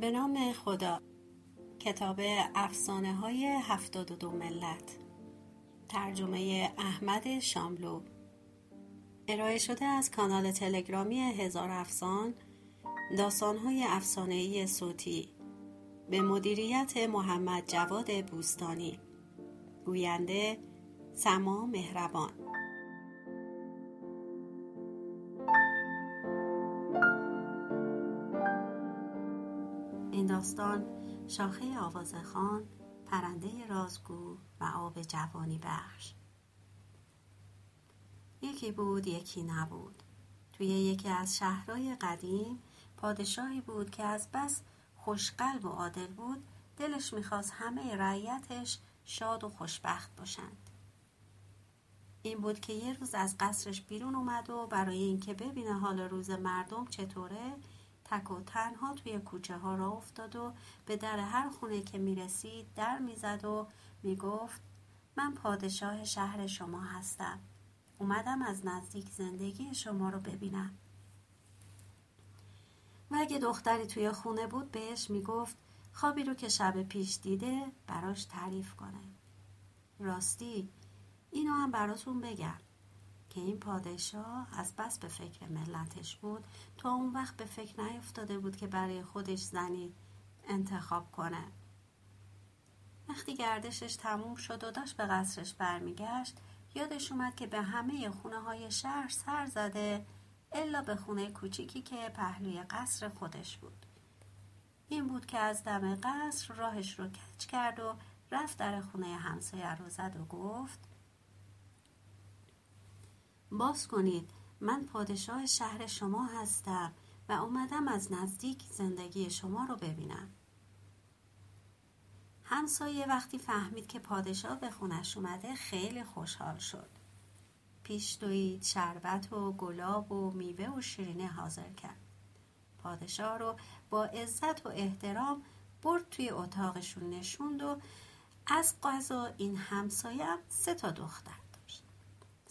به نام خدا. کتاب افسانه های هفتاد و دو ملت. ترجمه احمد شاملو. ارائه شده از کانال تلگرامی هزار افسان داستان های افسانه صوتی. به مدیریت محمد جواد بوستانی. گوینده سما مهربان. داستان شاخه آوازخان پرنده رازگو و آب جوانی بخش. یکی بود یکی نبود. توی یکی از شهرهای قدیم پادشاهی بود که از بس خوشقلب و عادل بود دلش می‌خواست همه رعیتش شاد و خوشبخت باشند. این بود که یه روز از قصرش بیرون اومد و برای اینکه ببینه حال روز مردم چطوره تک و تنها توی کوچه ها را افتاد و به در هر خونه که می‌رسید در می‌زد و می‌گفت من پادشاه شهر شما هستم. اومدم از نزدیک زندگی شما رو ببینم. و اگه دختری توی خونه بود بهش می‌گفت خوابی رو که شب پیش دیده براش تعریف کنه. راستی اینو هم براتون بگم. که این پادشاه از بس به فکر ملتش بود تا اون وقت به فکر نیفتاده بود که برای خودش زنی انتخاب کنه. وقتی گردشش تموم شد و داشت به قصرش برمیگشت یادش اومد که به همه خونه های شهر سر زده الا به خونه کوچیکی که پهلوی قصر خودش بود. این بود که از دم قصر راهش رو کچ کرد و رفت در خونه همسایه رو زد و گفت باز کنید. من پادشاه شهر شما هستم و اومدم از نزدیک زندگی شما رو ببینم. همسایه وقتی فهمید که پادشاه به خونش اومده خیلی خوشحال شد. پیش دوید شربت و گلاب و میوه و شیرینه حاضر کرد. پادشاه رو با عزت و احترام برد توی اتاقشون نشوند و از قضا این همسایه هم سه تا دختر.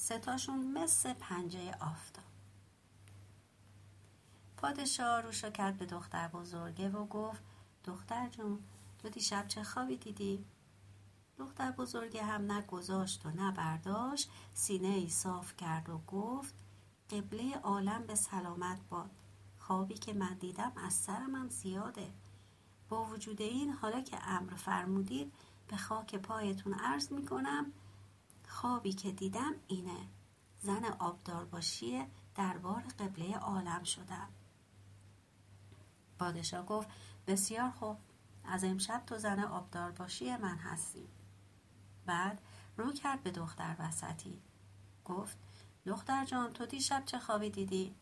ستاشون مثل پنجه آفتاب. پادشاه روشو کرد به دختر بزرگه و گفت دختر جون تو دیشب چه خوابی دیدی؟ دختر بزرگه هم نه و نه سینه ای صاف کرد و گفت قبله عالم به سلامت باد. خوابی که من دیدم از سر من زیاده. با وجود این حالا که امر فرمودید به خاک پایتون عرض می‌کنم خوابی که دیدم اینه. زن آبدار باشی دربار قبله عالم شدم. پادشاه گفت بسیار خوب. از امشب تو زن آبدار باشی من هستی. بعد رو کرد به دختر وسطی. گفت دختر جان تو دیشب چه خوابی دیدی؟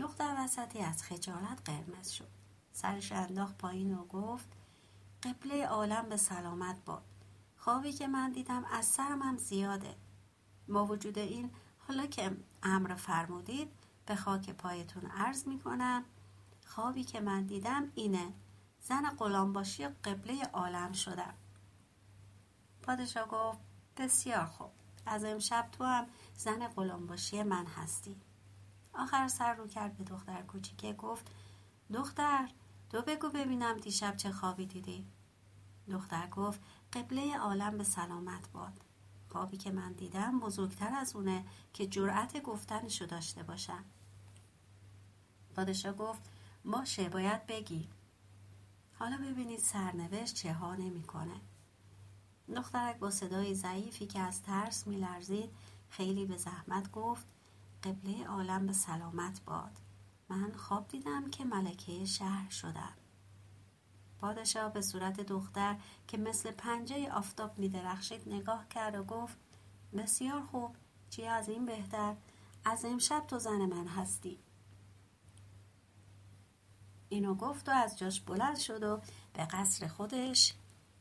دختر وسطی از خجالت قرمز شد. سرش انداخت پایین و گفت قبله عالم به سلامت باد. خوابی که من دیدم از سرم هم زیاده. با وجود این حالا که امر فرمودید به خاک پایتون عرض می‌کنم خوابی که من دیدم اینه. زن غلامباشی قبله عالم شدم. پادشاه گفت بسیار خوب. از امشب تو هم زن غلامباشی من هستی. آخر سر رو کرد به دختر کوچیکه گفت دختر تو بگو ببینم دیشب چه خوابی دیدی. دختر گفت قبله عالم به سلامت باد. خوابی که من دیدم بزرگتر از اونه که جرأت گفتنشو داشته باشم پادشاه گفت باشه باید بگی. حالا ببینید سرنوشت چه ها نمی‌کنه. دخترک با صدای ضعیفی که از ترس میلرزید خیلی به زحمت گفت قبله عالم به سلامت باد. من خواب دیدم که ملکه شهر شدم. پادشاه به صورت دختر که مثل پنجه آفتاب می درخشید نگاه کرد و گفت بسیار خوب چی از این بهتر؟ از امشب تو زن من هستی. اینو گفت و از جاش بلند شد و به قصر خودش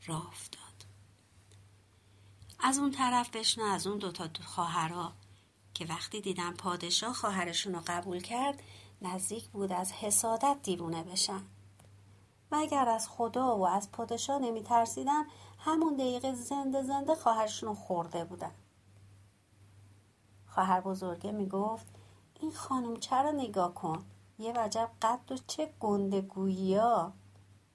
راه افتاد. از اون طرف بشنو از اون دوتا خواهرها که وقتی دیدن پادشاه خواهرشون رو قبول کرد نزدیک بود از حسادت دیوونه بشن. و اگر از خدا و از پادشاه نمی ترسیدن همون دقیقه زنده زنده خواهرشون خورده بودن. خواهر بزرگه می گفت این خانم چرا نگاه کن؟ یه وجب قد و چه گندگویی ها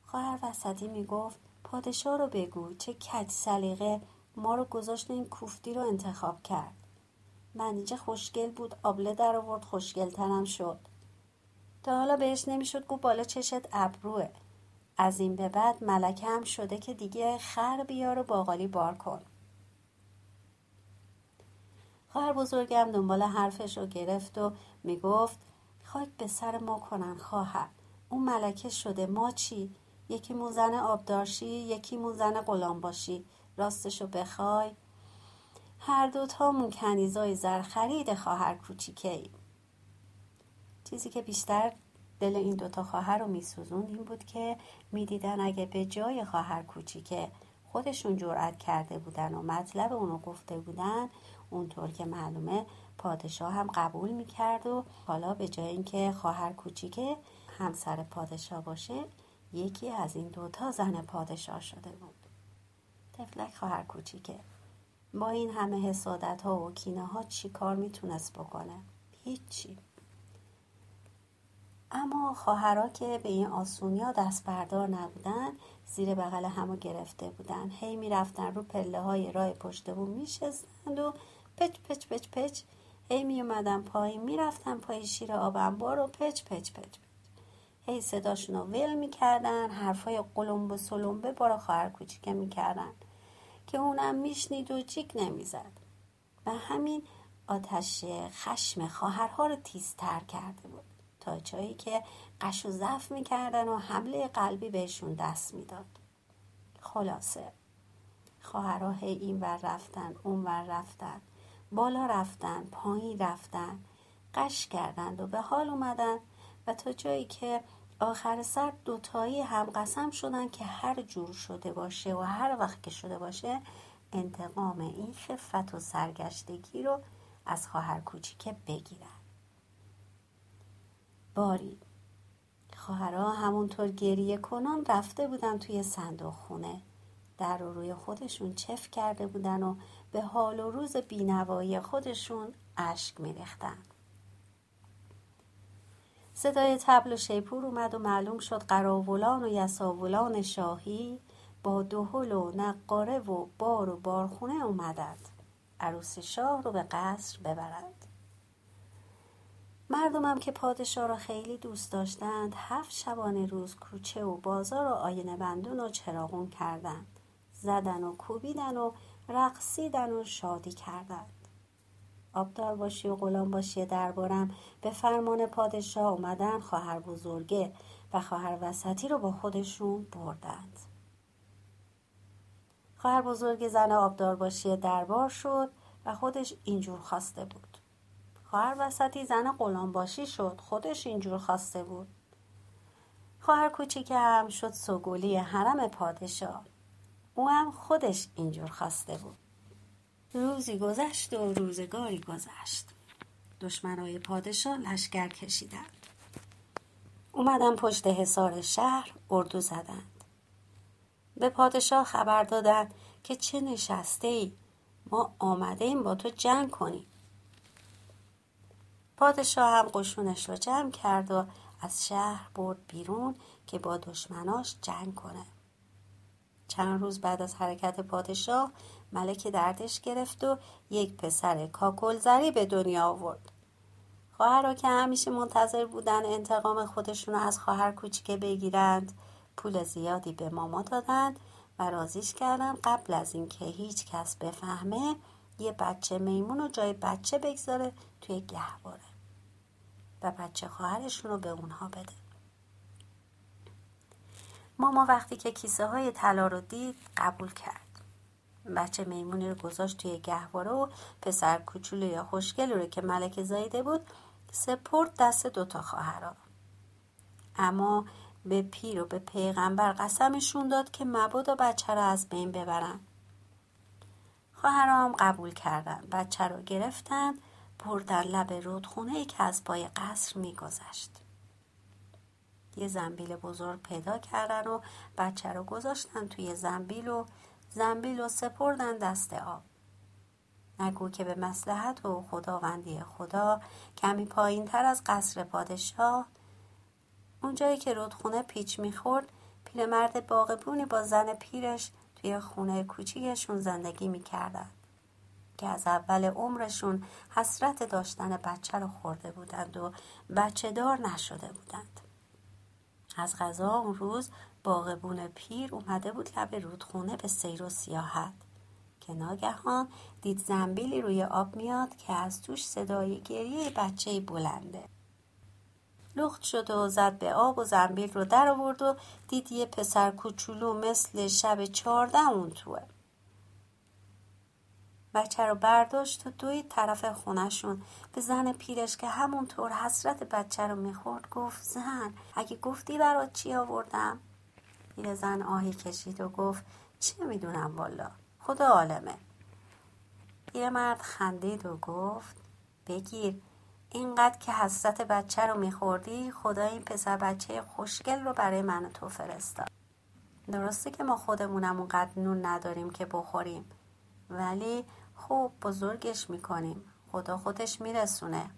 خواهر وسطی می‌گفت پادشاه رو بگو چه کج سلیقه ما رو گذاشت این کوفتی رو انتخاب کرد. منیجه خوشگل بود آبله در آورد خوشگل تنم شد. تا حالا بهش نمی‌شد گو بالا چشت ابروه. از این به بعد ملکه هم شده که دیگه خر بیار و باقالی بار کن. خواهر بزرگم دنبال حرفش رو گرفت و می‌گفت خاک به سر ما کنن خواهر. اون ملکه شده ما چی؟ یکی موزن آبدارشی یکی موزن غلام باشی راستشو بخوای. هر دوتامون کنیزای زر خرید خواهر کوچیکه ایم چیزی که بیشتر دل این دوتا خواهر رو میسوزون این بود که می‌دیدن اگه به جای خواهر کوچیکه خودشون جرأت کرده بودن و مطلب اونو گفته بودن اونطور که معلومه پادشاه هم قبول می‌کرد و حالا به جای اینکه خواهر کوچیکه همسر پادشاه باشه یکی از این دوتا زن پادشاه شده بود. تفلک خواهر کوچیکه. با این همه حسادت ها و کینه ها چی کار می‌تونست بکنه؟ هیچی. اما خواهرها که به این آسونیا دست بردار نبودن زیر بغل همو گرفته بودن. هی می‌رفتن رو پله های راه پشت بوم میشستند و پچ پچ پچ پچ. هی می اومدن پایین می‌رفتن پای شیر آب انبار و پچ پچ پچ پچ. هی صداشون رو ول می‌کردن حرفای قلمب و سلمبه بارا خواهر کوچیکه می‌کردن که اونم میشنید و جیک نمی‌زد. و همین آتش خشم خواهرها رو تیزتر کرده بود. تا جایی که قش و ضعف می‌کردن و حمله قلبی بهشون دست می‌داد. خلاصه خواهرها این ور رفتن اون ور رفتن بالا رفتن پایین رفتن قش کردند و به حال اومدن و تا جایی که آخر سر دوتایی هم قسم شدن که هر جور شده باشه و هر وقت که شده باشه انتقام این خفت و سرگشتگی رو از خواهر کوچیکه بگیرن. باری. خواهرها همونطور گریه کنان رفته بودن توی صندوق خونه. در رو روی خودشون چف کرده بودن و به حال و روز بینوایی خودشون اشک میریختن. صدای تبل و شیپور اومد و معلوم شد قراولان و یساولان شاهی با دهل و نقاره و بار و بارخونه اومدند. عروس شاه رو به قصر ببرند. مردمم که پادشاه را خیلی دوست داشتند هفت شبانه روز کوچه و بازار و آینه بندون و چراغون کردند. زدن و کوبیدن و رقصیدن و شادی کردند. آبدار باشی و غلام باشی دربارم به فرمان پادشاه اومدن خواهر بزرگه و خواهر وسطی رو با خودشون بردند. خواهر بزرگ زن آبدار باشی دربار شد و خودش اینجور خواسته بود. خواهر وسطی زن غلام باشی شد. خودش اینجور خواسته بود. خواهر کوچیکه هم شد سگولی حرم پادشاه. او هم خودش اینجور خواسته بود. روزی گذشت و روزگاری گذشت. دشمنای پادشاه لشکر کشیدند. اومدن پشت حصار شهر اردو زدند. به پادشاه خبر دادند که چه نشسته ای ما آمده ایم با تو جنگ کنیم. پادشاه هم قشونش رو جمع کرد و از شهر برد بیرون که با دشمناش جنگ کنه. چند روز بعد از حرکت پادشاه ملک دردش گرفت و یک پسر کاکلزری به دنیا آورد. خواهرها که همیشه منتظر بودن انتقام خودشون از خواهر کوچیکه بگیرند پول زیادی به ماما دادند و رازیش کردن قبل از اینکه هیچ کس بفهمه یه بچه میمون رو جای بچه بگذاره توی گهواره و بچه خواهرشون رو به اونها بده. ماما وقتی که کیسه های طلا رو دید قبول کرد. بچه میمونی رو گذاشت توی گهواره و پسر کوچولو یا خوشگلی رو که ملک زایده بود سپرد دست دوتا خواهرها اما به پیر و به پیغمبر قسمشون داد که مبادا بچه رو از بین ببرن. خواهرام قبول کردن. بچه رو گرفتن بردن لب رودخونه ای که از پای قصر میگذشت. یه زنبیل بزرگ پیدا کردن و بچه رو گذاشتن توی زنبیل و زنبیل و سپردن دست آب. نگو که به مسلحت و خداوندی خدا کمی پایین تر از قصر پادشاه اونجایی که رودخونه پیچ می‌خورد پیرمرد باغبونی با زن پیرش توی خونه کوچیکشون زندگی می‌کردن که از اول عمرشون حسرت داشتن بچه رو خورده بودند و بچه دار نشده بودند. از غذا اون روز باغبون پیر اومده بود لب رودخونه به سیر و سیاحت که ناگهان دید زنبیلی روی آب میاد که از توش صدای گریه بچه بلنده. لخت شد و زد به آب و زنبیل رو در آورد و دید یه پسر کوچولو مثل شب چارده اون توه. بچه رو برداشت و دوید طرف خونشون به زن پیرش که همونطور حسرت بچه رو می‌خورد گفت زن اگه گفتی برات چی آوردم؟ پیر زن آهی کشید و گفت چه می‌دونم والا خدا عالمه. پیرمرد خندید و گفت بگیر اینقدر که حسرت بچه رو میخوردی خدا این پسر بچه خوشگل رو برای من و تو فرستاد. درسته که ما خودمونم اونقدر نون نداریم که بخوریم ولی خوب بزرگش می‌کنیم. خدا خودش میرسونه.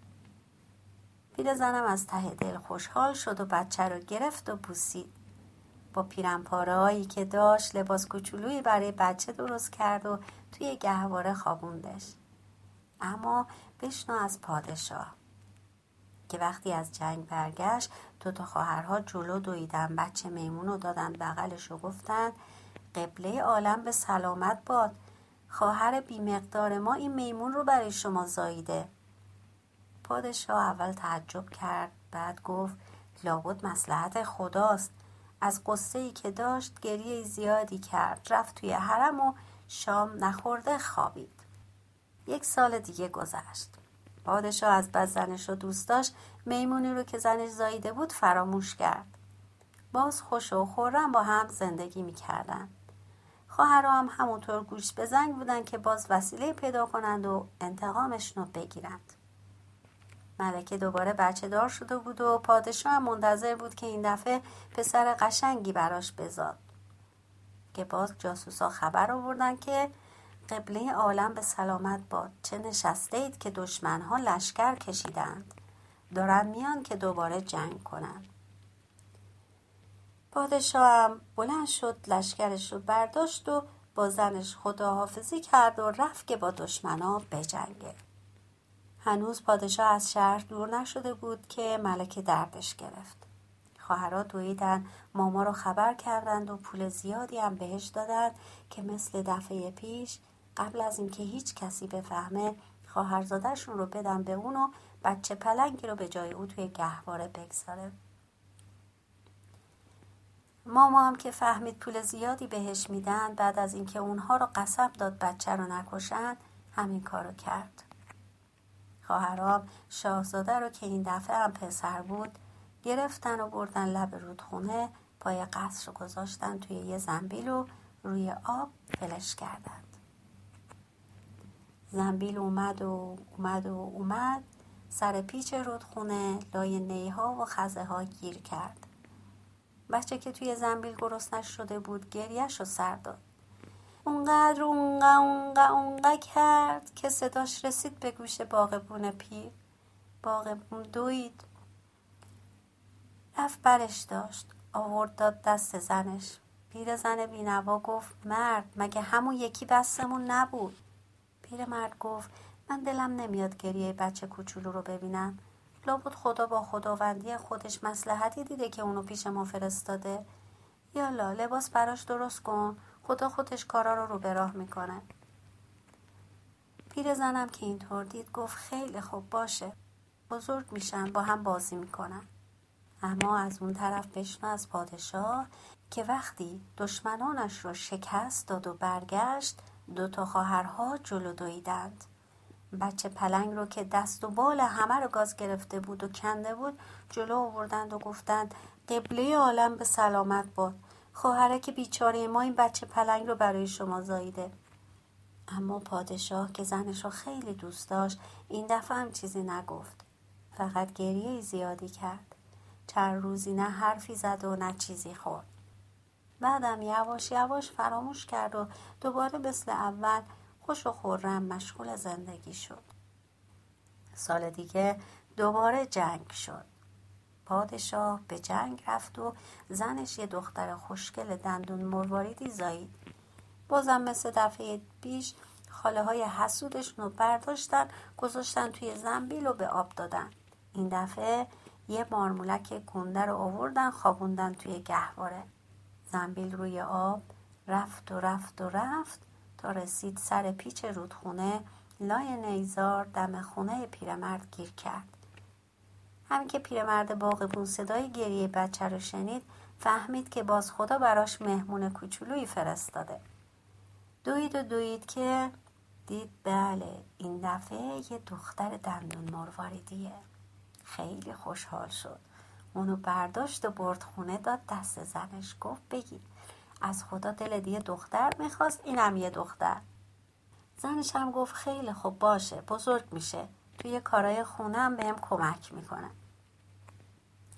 پیر زنم از ته دل خوشحال شد و بچه رو گرفت و بوسید. با پیرنپاره هایی که داشت لباس کوچولویی برای بچه درست کرد و توی گهواره خوابوندش. اما بشنو از پادشاه. که وقتی از جنگ برگشت دو تا خواهرها جلو دویدن. بچه میمون رو دادن بغلش و گفتن قبله عالم به سلامت باد. خواهر بیمقدار ما این میمون رو برای شما زاییده. پادشاه اول تعجب کرد بعد گفت لابد مسلحت خداست. از قصه ای که داشت گریه زیادی کرد. رفت توی حرم و شام نخورده خوابید. یک سال دیگه گذشت. پادشاه از بس زنش رو دوست داشت میمونی رو که زنش زاییده بود فراموش کرد. باز خوش و خورم با هم زندگی می‌کردن. خواهرها هم همونطور گوش به زنگ بودن که باز وسیله پیدا کنند و انتقامشون رو بگیرند. ملکه دوباره بچه دار شده بود و پادشاه هم منتظر بود که این دفعه پسر قشنگی براش بزاد. که باز جاسوسا خبر آوردن که قبله عالم به سلامت باد. چه نشسته اید که دشمنها لشکر کشیدند. دارن میان که دوباره جنگ کنند پادشاه بلند شد لشکرش رو برداشت و با زنش خداحافظی کرد و رفت که با دشمنا بجنگه. هنوز پادشاه از شهر دور نشده بود که ملکه دردش گرفت. خواهرها دویدن ماما رو خبر کردند و پول زیادی هم بهش دادند که مثل دفعه پیش قبل از اینکه هیچ کسی بفهمه خواهرزادهشون رو بدن به اون و بچه پلنگی رو به جای او توی گهواره بگذاره ماما هم که فهمید پول زیادی بهش میدن بعد از اینکه اونها رو قسم داد بچه رو نکشن همین کارو کرد. خواهرام شاهزاده رو که این دفعه هم پسر بود گرفتن و بردن لب رودخونه پای قصر رو گذاشتن توی یه زنبیل و روی آب فلش کردند زنبیل اومد و اومد و اومد. سر پیچ رودخونه لای نیها و خزه ها گیر کرد. بچه که توی زنبیل گرسنش شده بود گریش رو سر داد. اونقدر اونقدر اونقدر اونقدر کرد که صداش رسید به گوش باغبون پیر. باغبون دوید. رفت برش داشت. آورد داد دست زنش. پیر زن بینوا گفت مرد مگه همون یکی بستمون نبود؟ پیر مرد گفت من دلم نمیاد گریه بچه کوچولو رو ببینم. لابد خدا با خداوندی خودش مسلحتی دیده که اونو پیش ما فرستاده. یالا لباس براش درست کن. خدا خودش کارا رو رو به راه می‌کنه. پیر زنم که اینطور دید گفت خیلی خوب باشه. بزرگ میشن با هم بازی می‌کنن اما از اون طرف بشنو از پادشاه که وقتی دشمنانش رو شکست داد و برگشت دو تا خواهرها جلو دویدند. بچه پلنگ رو که دست و بال همه رو گاز گرفته بود و کنده بود جلو آوردند و گفتند قبله عالم به سلامت باد. خواهرک بیچاره ما این بچه پلنگ رو برای شما زاییده. اما پادشاه که زنش رو خیلی دوست داشت این دفعه هم چیزی نگفت. فقط گریه زیادی کرد. چند روزی نه حرفی زد و نه چیزی خورد. بعدم یواش یواش فراموش کرد و دوباره مثل اول خوش و خورم مشغول زندگی شد. سال دیگه دوباره جنگ شد. پادشاه به جنگ رفت و زنش یه دختر خوشگل دندون مرواریدی زایید بازم مثل دفعه پیش خاله های حسودشون رو برداشتن گذاشتن توی زنبیل و به آب دادن. این دفعه یه مارمولک گنده رو آوردن خوابوندن توی گهواره. زنبیل روی آب رفت و رفت و رفت تا رسید سر پیچ رودخونه. لای نیزار دم خونه پیرمرد گیر کرد. همین که پیرمرد باغبون صدای گریه بچه رو شنید فهمید که باز خدا براش مهمون کوچولویی فرستاده. دوید و دوید که دید بله این دفعه یه دختر دندون مرواریدیه خیلی خوشحال شد. اونو برداشت و برد خونه داد دست زنش گفت بگی از خدا دل دیگه دختر می‌خواست اینم یه دختر. زنش هم گفت خیلی خوب باشه بزرگ میشه. توی کارای خونه هم بهم کمک می‌کنه.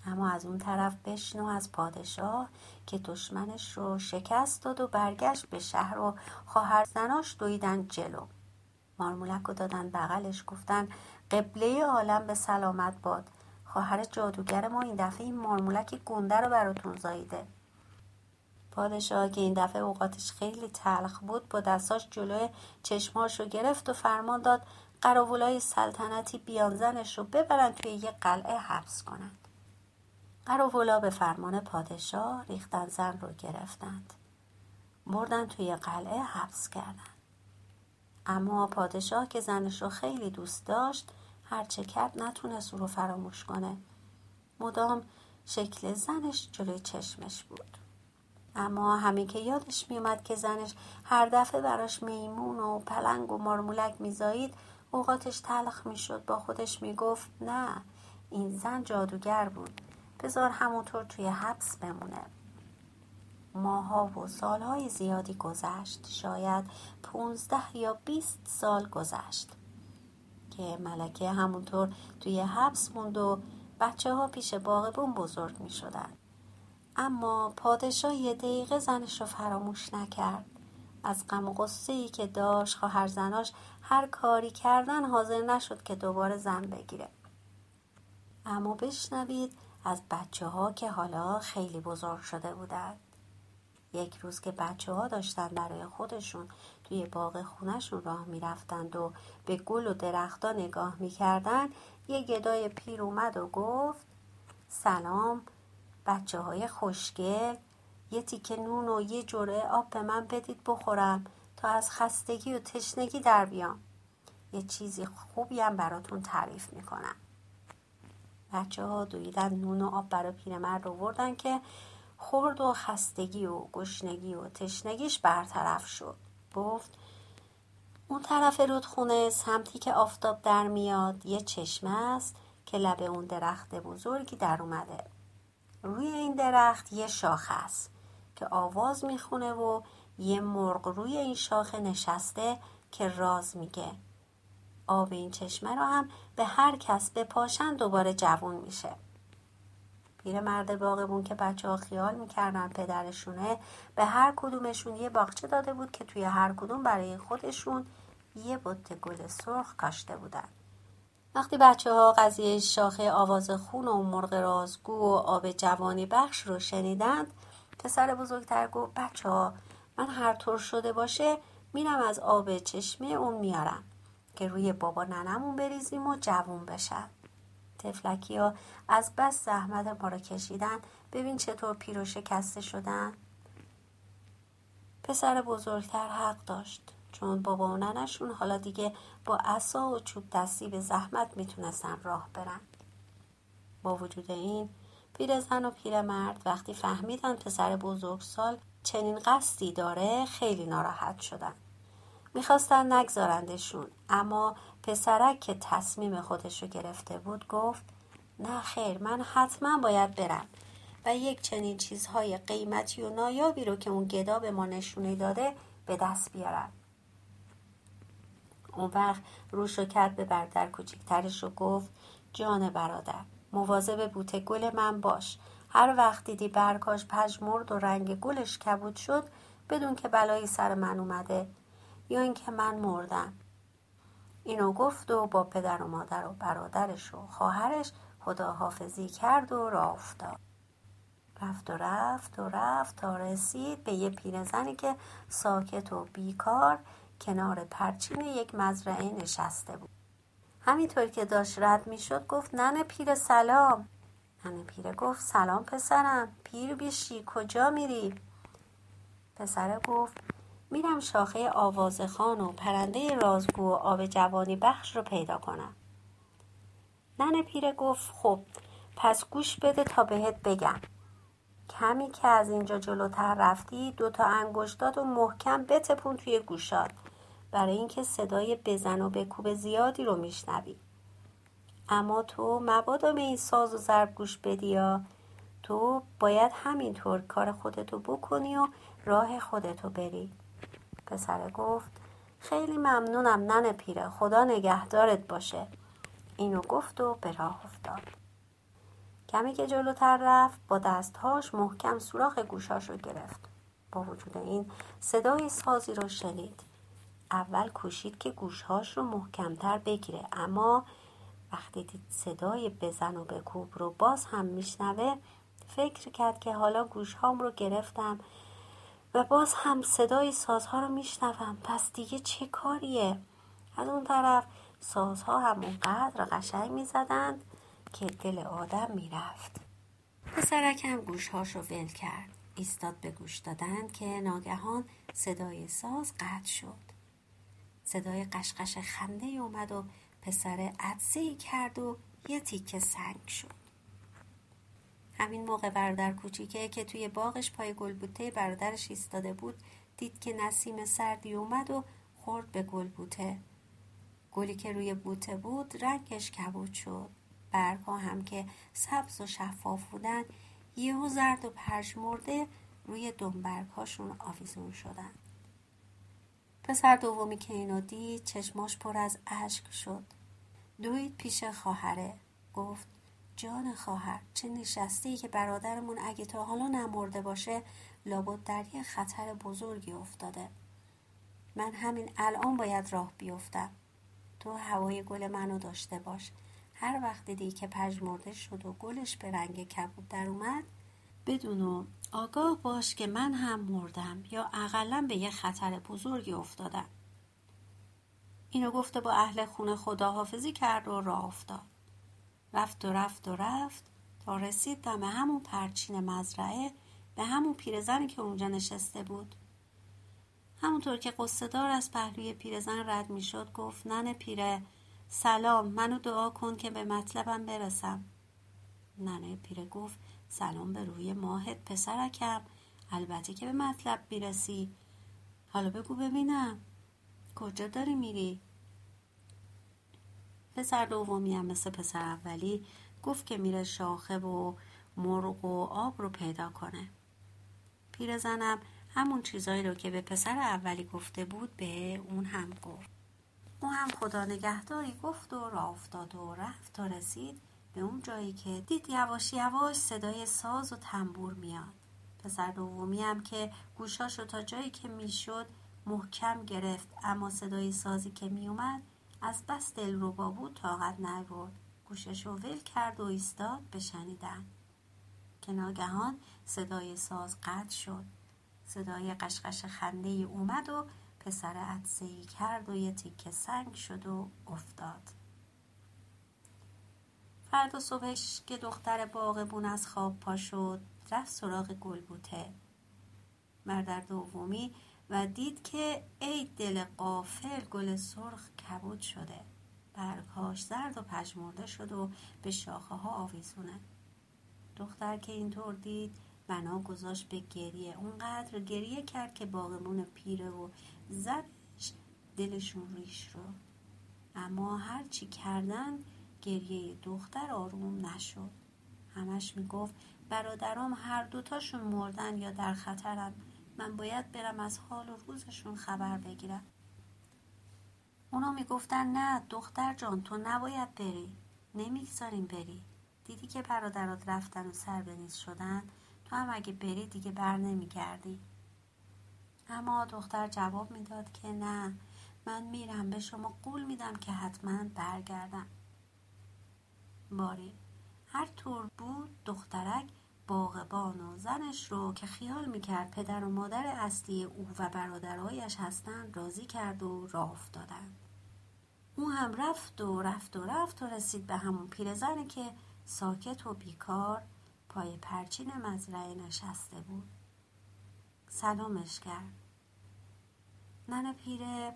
اما از اون طرف بشنو از پادشاه که دشمنش رو شکست داد و برگشت به شهر و خواهر زناش دویدن جلو. مارمولک رو دادن بغلش گفتن قبله عالم به سلامت باد. خواهر جادوگر ما این دفعه این مارمولک گنده رو براتون زاییده. پادشاه که این دفعه اوقاتش خیلی تلخ بود با دستاش جلوی چشماش رو گرفت و فرمان داد قراولای سلطنتی بیان زنش رو ببرن توی یه قلعه حبس کنند قراولا به فرمان پادشاه ریختن زن رو گرفتند. بردن توی قلعه حبس کردند اما پادشاه که زنش رو خیلی دوست داشت هرچه کرد نتونست او رو فراموش کنه. مدام شکل زنش جلوی چشمش بود. اما همین که یادش میومد که زنش هر دفعه براش میمون و پلنگ و مارمولک میزایید اوقاتش تلخ می‌شد. با خودش می‌گفت نه این زن جادوگر بود. بذار همونطور توی حبس بمونه. ماها و سالهای زیادی گذشت. شاید پونزده یا بیست سال گذشت. که ملکه همونطور توی حبس موند و بچه ها پیش باغبون بزرگ می شدن. اما پادشاه یه دقیقه زنش رو فراموش نکرد. از غم و غصه ای که داشت خواهر زناش هر کاری کردن حاضر نشد که دوباره زن بگیره. اما بشنوید از بچه ها که حالا خیلی بزرگ شده بودند. یک روز که بچه ها داشتن برای خودشون توی باغ خونشون راه می‌رفتند و به گل و درختها نگاه می‌کردن یه گدای پیر اومد و گفت سلام بچه های خوشگل یه تیکه نون و یه جوره آب به من بدید بخورم تا از خستگی و تشنگی در بیام. یه چیزی خوبی هم براتون تعریف می‌کنم. بچه ها دویدن نون و آب برای پیرمرد رو وردن که خورد و خستگی و گشنگی و تشنگیش برطرف شد. گفت اون طرف رودخونه سمتی که آفتاب در میاد یه چشمه است که لب اون درخت بزرگی در اومده. روی این درخت یه شاخه است که آواز می‌خونه و یه مرغ روی این شاخه نشسته که راز میگه. آب این چشمه رو هم به هر کس بپاشن دوباره جوون میشه. مرد باغبون که بچه ها خیال می‌کردن پدرشونه به هر کدومشون یه باغچه داده بود که توی هر کدوم برای خودشون یه بطه گل سرخ کاشته بودن. وقتی بچه ها قضیه شاخه آواز خون و مرغ رازگو و آب جوانی بخش رو شنیدند پسر بزرگتر گفت بچه ها من هر طور شده باشه میرم از آب چشمه اون میارم که روی بابا ننمون بریزیم و جوون بشن. تفلکی ها از بس زحمت ما رو کشیدن. ببین چطور پیر و شکسته شدن. پسر بزرگتر حق داشت. چون بابا و ننشون حالا دیگه با عصا و چوب دستی به زحمت می‌تونستن راه برن. با وجود این پیرزن و پیرمرد وقتی فهمیدن پسر بزرگسال چنین قصدی داره خیلی ناراحت شدن. می‌خواستن نگذارندشون اما پسرک که تصمیم خودش رو گرفته بود گفت نه خیر من حتما باید برم. و یک چنین چیزهای قیمتی و نایابی رو که اون گدا به ما نشونه داده به دست بیارم اون وقت روش رو کرد به بردر کوچیکترش رو گفت جان برادر مواظب بوته گل من باش. هر وقت دیدی برکاش پژمرد و رنگ گلش کبود شد بدون که بلایی سر من اومده. یا اینکه من مردم. اینو گفت و با پدر و مادر و برادرش و خواهرش خداحافظی کرد و راه افتاد. رفت و رفت و رفت تا رسید به یه پیرزنی که ساکت و بیکار کنار پرچین یک مزرعه نشسته بود. همینطور که داشت رد می‌شد گفت ننه پیر سلام. ننه پیره گفت سلام پسرم پیر بیشی کجا میری؟ پسره گفت میرم شاخه آوازخان و پرنده رازگو و آب جوانی بخش رو پیدا کنم. ننه پیره گفت خب پس گوش بده تا بهت بگم. کمی که از اینجا جلوتر رفتی دوتا انگشتات و محکم بتپون توی گوشات. برای اینکه صدای بزن و بکوب زیادی رو میشنوی. اما تو مبادا به این ساز و ضرب گوش بدی یا؟ تو باید همینطور کار خودتو بکنی و راه خودتو بری. پسره گفت خیلی ممنونم ننه پیره خدا نگهدارت باشه. اینو گفت و به راه افتاد. کمی که جلوتر رفت با دستهاش محکم سوراخ گوشاش رو گرفت. با وجود این صدای سازی رو شنید. اول کوشید که گوشهاش رو محکمتر بگیره اما وقتی دید صدای بزن و بکوب رو باز هم میشنوه فکر کرد که حالا گوشهام رو گرفتم و باز هم صدای سازها رو میشنوم. پس دیگه چه کاریه؟ از اون طرف سازها هم اونقدر قشنگ می‌زدند که دل آدم می‌رفت. پسرک هم گوشهاش رو ول کرد. ایستاد به گوش دادن که ناگهان صدای ساز قطع شد. صدای قشقش خنده اومد و پسر عدسه کرد و یه تیکه سنگ شد. همین موقع برادر کوچیکه که توی باغش پای گلبوته برادرش ایستاده بود دید که نسیم سردی اومد و خورد به گلبوته گلی که روی بوته بود رنگش کبود شد. برگها هم که سبز و شفاف بودن یهو زرد و پژمرده روی دنبرگهاشون آویزون شدن. پسر دومی که اینو دید چشماش پر از اشک شد. دوید پیش خواهره. گفت جان خواهر چه نشسته ای که برادرمون اگه تا حالا نمرده باشه لابد در یه خطر بزرگی افتاده. من همین الان باید راه بیفتم. تو هوای گل منو داشته باش. هر وقت دیدی که پژمرده شد و گلش به رنگ کبود در اومد بدون و آگاه باش که من هم مردم یا اقلا به یه خطر بزرگی افتادم. اینو گفته با اهل خونه خداحافظی کرد و راه افتاد. رفت و رفت و رفت تا رسید دم همون پرچین مزرعه به همون پیرزنی که اونجا نشسته بود. همونطور که قصدار از پهلوی پیرزن رد می‌شد گفت ننه پیره سلام منو دعا کن که به مطلبم برسم. ننه پیره گفت سلام به روی ماهت پسرکم البته که به مطلب می‌رسی. حالا بگو ببینم. کجا داری میری؟ پسر دومی هم مثل پسر اولی گفت که میره شاخه و مرغ و آب رو پیدا کنه. پیرزنم همون چیزایی رو که به پسر اولی گفته بود به اون هم گفت. او هم خدا نگهداری گفت و راه افتاد و رفت تا رسید به اون جایی که دید یواش یواش صدای ساز و تنبور میاد. پسر دومی هم که گوشاشو تا جایی که می‌شد محکم گرفت اما صدای سازی که میومد از بس دلربا بود طاقت نبرد گوشش رو ول کرد و ایستاد به شنیدن. که ناگهان صدای ساز قطع شد. صدای قشقش خنده اومد و پسر عدسهی کرد و یه تیکه سنگ شد و افتاد. فردا صبحش که دختر باغبون از خواب پا شد رفت سراغ گلبوته. مردر دومی و دید که ای دل قافل گل سرخ کبود شده. برگهاش زرد و پژمرده شد و به شاخه ها آویزونه دختر که اینطور دید بنا گذاشت به گریه. اونقدر گریه کرد که باغمون پیره و زدش دلشون ریش رو. اما هرچی کردن گریه دختر آروم نشد. همش می‌گفت برادرام هر دوتاشون مردن یا در خطرن. من باید برم از حال و روزشون خبر بگیرم. اونا می‌گفتن نه دختر جان تو نباید بری. نمی‌گذاریم بری. دیدی که برادرات رفتن و سر به شدن؟ تو هم اگه بری دیگه بر نمیگردی. اما دختر جواب می‌داد که نه من میرم. به شما قول میدم که حتما برگردم. باری. هر طور بود دخترک باغبان و زنش رو که خیال می‌کرد پدر و مادر اصلی او و برادرهایش هستند راضی کرد و راه افتادند. او هم رفت و رفت و رفت و رسید به همون پیرزنی که ساکت و بیکار پای پرچین مزرعه نشسته بود. سلامش کرد. ننه پیره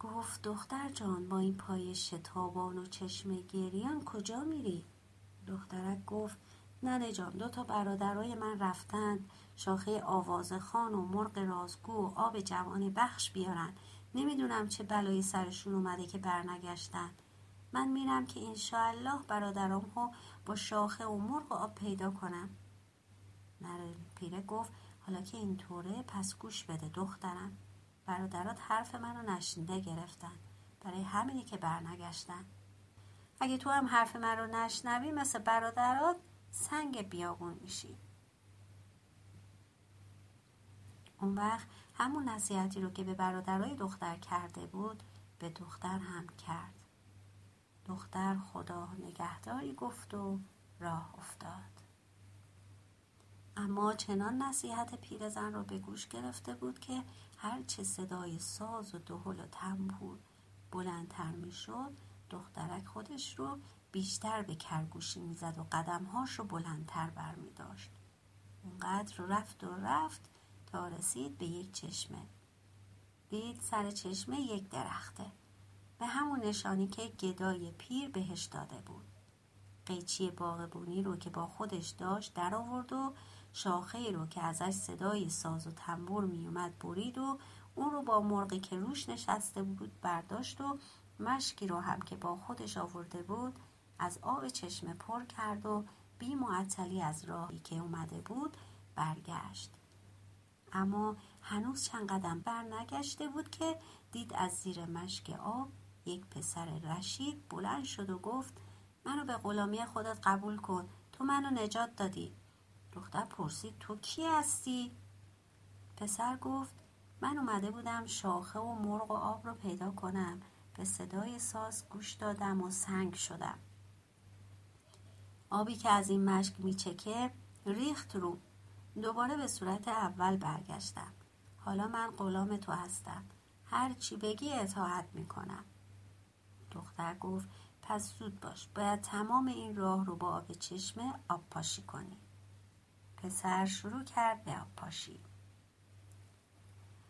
گفت دختر جان با این پای شتابان و چشم گریان کجا میری؟ دخترک گفت ننه جان دو تا برادرای من رفتند شاخه آواز خان و مرغ رازگو و آب جوان بخش بیارن. نمی‌دونم چه بلایی سرشون اومده که برنگشتن. من میرم که انشاالله برادرام ها با شاخه و مرغ و آب پیدا کنم. نره پیره گفت حالا که اینطوره پس گوش بده دخترم. برادرات حرف منو نشنیده گرفتن. برای همینی که برنگشتن. اگه تو هم حرف من رو نشنوی مثل برادرات سنگ بیاغون میشی. اون وقت همون نصیحتی رو که به برادرای دختر کرده بود به دختر هم کرد. دختر خدا نگهداری گفت و راه افتاد. اما چنان نصیحت پیرزن را به گوش گرفته بود که هرچه صدای ساز و دهل و تنبور بلندتر می‌شد دخترک خودش رو بیشتر به کرگوشی می‌زد و قدمهاش رو بلندتر برمی داشت. اونقدر رفت و رفت تا رسید به یک چشمه. دید سر چشمه یک درخته. به همون نشانی که گدای پیر بهش داده بود. قیچی باغبونی رو که با خودش داشت در آورد و شاخه رو که ازش صدای ساز و تنبور میومد برید و اون رو با مرغی که روش نشسته بود برداشت و مشکی رو هم که با خودش آورده بود از آب چشمه پر کرد و بی معطلی از راهی که اومده بود برگشت. اما هنوز چند قدم بر نگشته بود که دید از زیر مشک آب یک پسر رشید بلند شد و گفت منو به غلامی خودت قبول کن تو منو نجات دادی. دختر پرسید تو کی هستی؟ پسر گفت من اومده بودم شاخه و مرغ و آب رو پیدا کنم به صدای ساز گوش دادم و سنگ شدم. آبی که از این مشک میچکه ریخت رو. دوباره به صورت اول برگشتم. حالا من غلام تو هستم. هر چی بگی اطاعت می‌کنم. دختر گفت پس زود باش. باید تمام این راه رو با آب چشمه آب پاشی کنی. پسر شروع کرد به آب پاشی.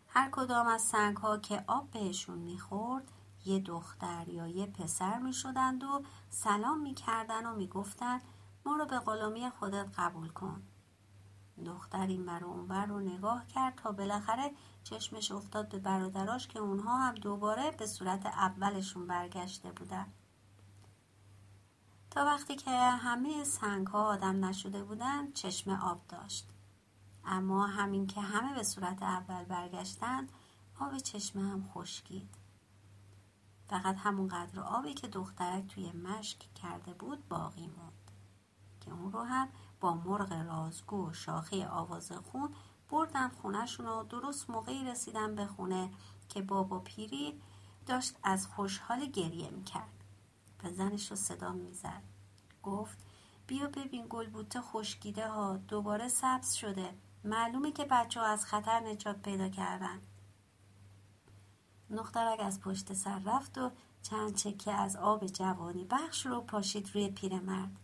هر کدام از سنگ ها که آب بهشون می‌خورد یه دختر یا یه پسر می شدند و سلام می کردن و می گفتن ما رو به غلامی خودت قبول کن. دختر این بر اونور رو نگاه کرد تا بالاخره چشمش افتاد به برادراش که اونها هم دوباره به صورت اولشون برگشته بودن. تا وقتی که همه سنگ ها آدم نشده بودن چشم آب داشت. اما همین که همه به صورت اول برگشتند آب چشمه هم خشکید. فقط همون قدر آبی که دخترک توی مشک کرده بود باقی موند. که اون رو هم با مرغ رازگو و شاخه آواز خون بردن خونهشون و درست موقعی رسیدن به خونه که بابا پیری داشت از خوشحال گریه می‌کرد و زنش رو صدا می‌زد. گفت بیا ببین گلبوته خشکیده ها دوباره سبز شده. معلومه که بچه ها از خطر نجات پیدا کردن. نخترک از پشت سر رفت و چند چکه از آب جوانی بخش رو پاشید روی پیرمرد.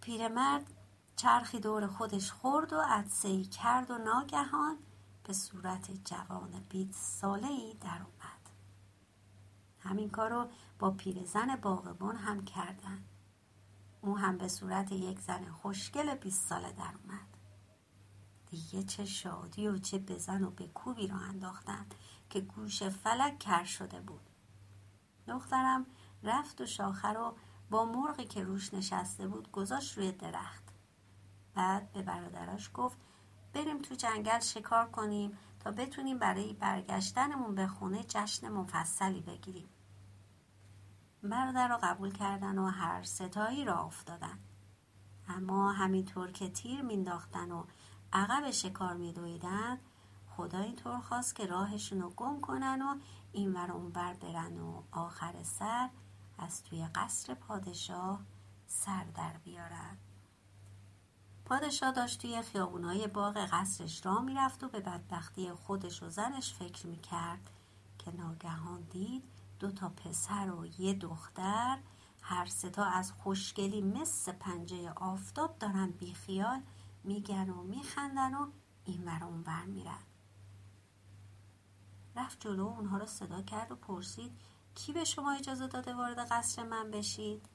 پیرمرد چرخی دور خودش خورد و عدسهی کرد و ناگهان به صورت جوان بیت ساله ای در اومد. همین کار رو با پیرزن باغبون هم کردن. او هم به صورت یک زن خوشگل بیست ساله در اومد. دیگه چه شادی و چه بزن و به کوبی را انداختند که گوش فلک کر شده بود. دخترم رفت و شاخه رو با مرغی که روش نشسته بود گذاشت روی درخت. بعد به برادراش گفت بریم تو جنگل شکار کنیم تا بتونیم برای برگشتنمون به خونه جشن مفصلی بگیریم. برادر رو قبول کردن و هر ستایی را افتادن. اما همینطور که تیر مینداختن و عقب شکار میدویدن؟ خدا اینطور خواست که راهشون رو گم کنن و این ور اون بر برن و آخر سر از توی قصر پادشاه سر در بیارند پادشاه داشت توی خیابونای باغ قصرش را می‌رفت و به بدبختی خودش و زنش فکر می‌کرد که ناگهان دید دو تا پسر و یه دختر هر ستا از خوشگلی مثل پنجه آفتاب دارن بیخیال میگن و میخندن و این ور اون ور میرن. رفت جلو اونها رو صدا کرد و پرسید کی به شما اجازه داده وارد قصر من بشید؟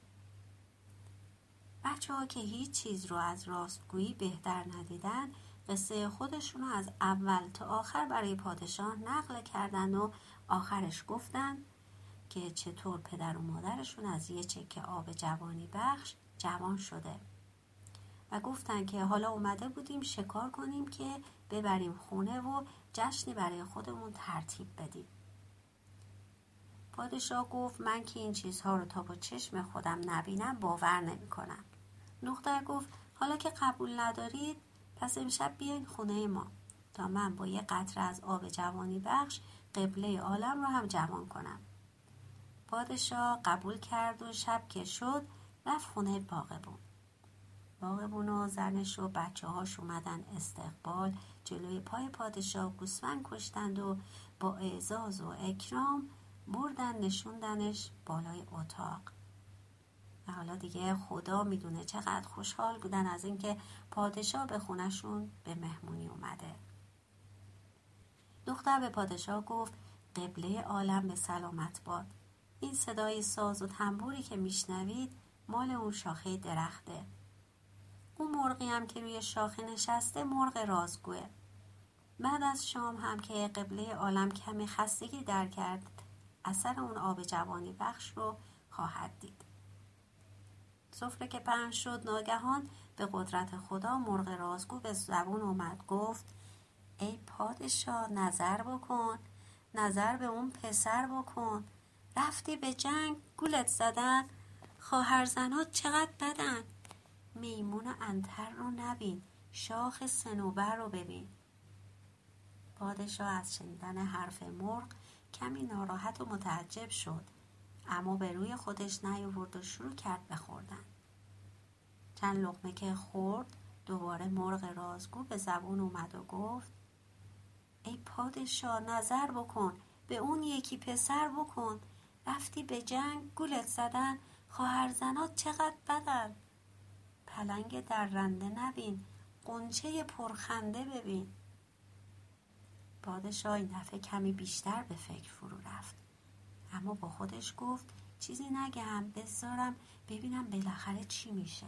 بچه ها که هیچ چیز رو از راستگویی بهتر ندیدن قصه خودشون رو از اول تا آخر برای پادشاه نقل کردن و آخرش گفتن که چطور پدر و مادرشون از یه چکه آب جوانی بخش جوان شده. گفتن که حالا اومده بودیم شکار کنیم که ببریم خونه و جشنی برای خودمون ترتیب بدیم. پادشاه گفت من که این چیزها رو تا با چشم خودم نبینم باور نمی کنم. دختر گفت حالا که قبول ندارید پس امشب بیاین خونه ما تا من با یه قطره از آب جوانی بخش قبله عالم رو هم جوان کنم. پادشاه قبول کرد و شب که شد رفت خونه باغبون باغبون و زنش و بچه هاش اومدن استقبال. جلوی پای پادشاه گوسفند کشتند و با اعزاز و اکرام بردن نشوندنش بالای اتاق. و حالا دیگه خدا می‌دونه چقدر خوشحال بودن از اینکه پادشاه به خونشون به مهمونی اومده. دختر به پادشاه گفت قبله عالم به سلامت باد. این صدای ساز و تنبوری که میشنوید مال اون شاخه درخته. اون مرغی هم که روی شاخه نشسته مرغ رازگوه. بعد از شام هم که قبله عالم کمی خستگی در کرد اثر اون آب جوانی بخش رو خواهد دید. سفره که پهن شد ناگهان به قدرت خدا مرغ رازگو به زبون اومد گفت ای پادشاه نظر بکن نظر به اون پسر بکن. رفتی به جنگ گولت زدن خواهر زنات چقدر بدن؟ میمون انتر رو نبین. شاخ سنوبر رو ببین. پادشاه از شنیدن حرف مرغ کمی ناراحت و متعجب شد. اما به روی خودش نیاورد و شروع کرد بخوردن چند لقمه که خورد دوباره مرغ رازگو به زبون اومد و گفت ای پادشاه نظر بکن. به اون یکی پسر بکن. رفتی به جنگ گولت زدن. خواهر زنات چقدر بدن؟ پلنگ در رنده نبین قنچه پرخنده ببین. پادشاه این دفعه کمی بیشتر به فکر فرو رفت. اما با خودش گفت چیزی نگم بذارم ببینم بالاخره چی میشه.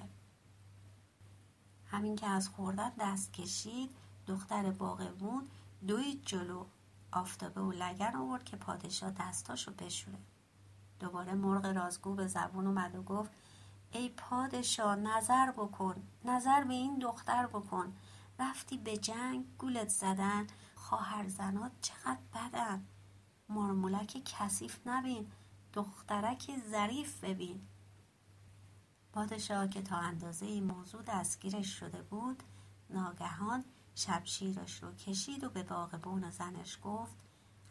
همین که از خوردن دست کشید دختر باغبون دوید جلو آفتابه و لگن آورد که پادشاه دستاشو بشوره. دوباره مرغ رازگو به زبون اومد و گفت ای پادشاه نظر بکن نظر به این دختر بکن. رفتی به جنگ گولت زدن خواهر زنات چقدر بدن. مرمولک کثیف نبین دخترک ظریف ببین. پادشاه که تا اندازه این موضوع دستگیرش شده بود ناگهان شبشیرش رو کشید و به باغبون زنش گفت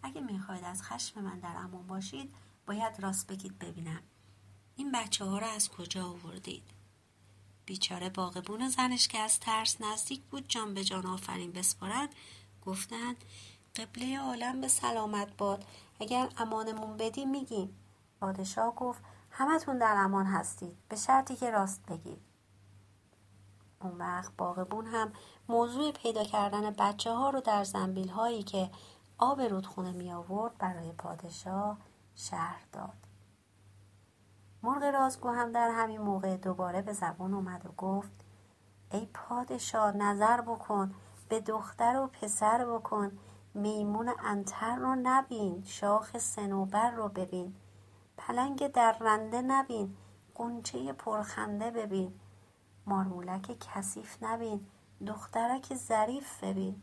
اگه می‌خواید از خشم من در امون باشید باید راست بگید ببینم. این بچه ها رو از کجا آوردید؟ بیچاره باغبون زنش که از ترس نزدیک بود جان به جان آفرین بسپارد گفتند قبله عالم به سلامت باد. اگر امانمون بدی میگیم. پادشاه گفت همتون در امان هستید. به شرطی که راست بگید. اون وقت باغبون هم موضوع پیدا کردن بچه ها رو در زنبیل هایی که آب رودخونه می آورد برای پادشاه شهر داد. مرغ رازگو هم در همین موقع دوباره به زبان اومد و گفت ای پادشاه نظر بکن به دختر و پسر بکن میمون انتر رو نبین شاخ سنوبر رو ببین پلنگ در رنده نبین قنچه پرخنده ببین مارمولک کثیف نبین دخترک ظریف ببین.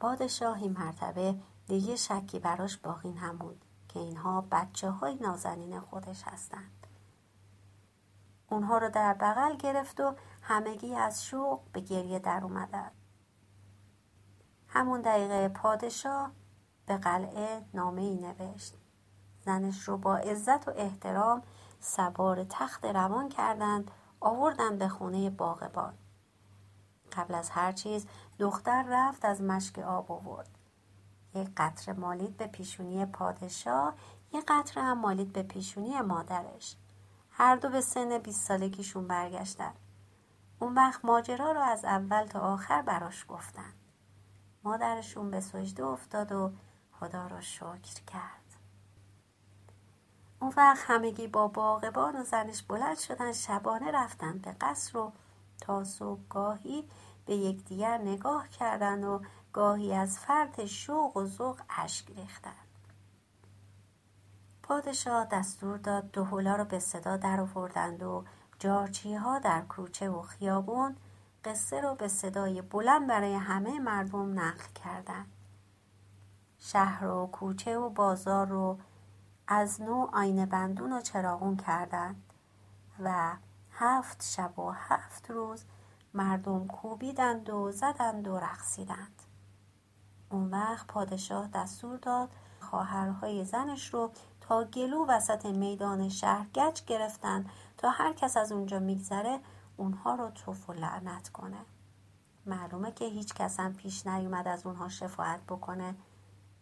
پادشاهی مرتبه دیگه شکی براش باقی نموند که اینها بچه های نازنین خودش هستند. اونها رو در بغل گرفت و همگی از شوق به گریه در اومدند همون دقیقه پادشاه به قلعه نامه ای نوشت. زنش رو با عزت و احترام سوار تخت روان کردند آوردند به خونه باغبان. قبل از هر چیز دختر رفت از مشک آب آورد. یک قطره مالید به پیشونی پادشاه یک قطره هم مالید به پیشونی مادرش. هر دو به سن بیست سالگیشون برگشتن. اون وقت ماجرا رو از اول تا آخر براش گفتن. مادرشون به سجده افتاد و خدا را شکر کرد. اون وقت همگی با باغبان و زنش بلند شدن شبانه رفتن به قصر و تا صبحگاهی به یکدیگر نگاه کردند و گاهی از فرد شوق و ذوق اشک ریختند پادشاه دستور داد دهولا رو به صدا در آوردند و جارچی ها در کوچه و خیابون قصه رو به صدای بلند برای همه مردم نقل کردند. شهر و کوچه و بازار رو از نو آینه بندون و چراغون کردند و هفت شب و هفت روز مردم کوبیدند و زدند و رقصیدند. اون وقت پادشاه دستور داد خواهرهای زنش رو تا گلو وسط میدان شهر گچ گرفتند تا هر کس از اونجا میگذره اونها رو توف و لعنت کنه. معلومه که هیچ کس هم پیش نیومد از اونها شفاعت بکنه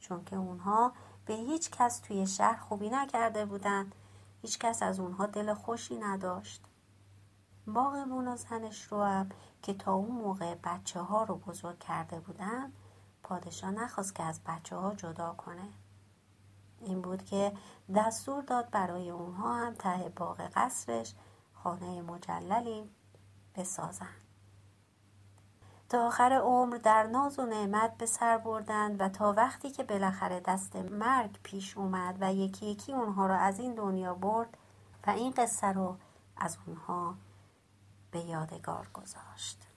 چون که اونها به هیچ کس توی شهر خوبی نکرده بودند هیچ کس از اونها دل خوشی نداشت. باغبون و زنش رو هم که تا اون موقع بچه ها رو بزرگ کرده بودن پادشاه نخواست که از بچه ها جدا کنه. این بود که دستور داد برای اونها هم ته باغ قصرش خانه مجللی بسازند تا آخر عمر در ناز و نعمت به سر بردند و تا وقتی که بالاخره دست مرگ پیش اومد و یکی یکی اونها رو از این دنیا برد و این قصه رو از اونها به یادگار گذاشت.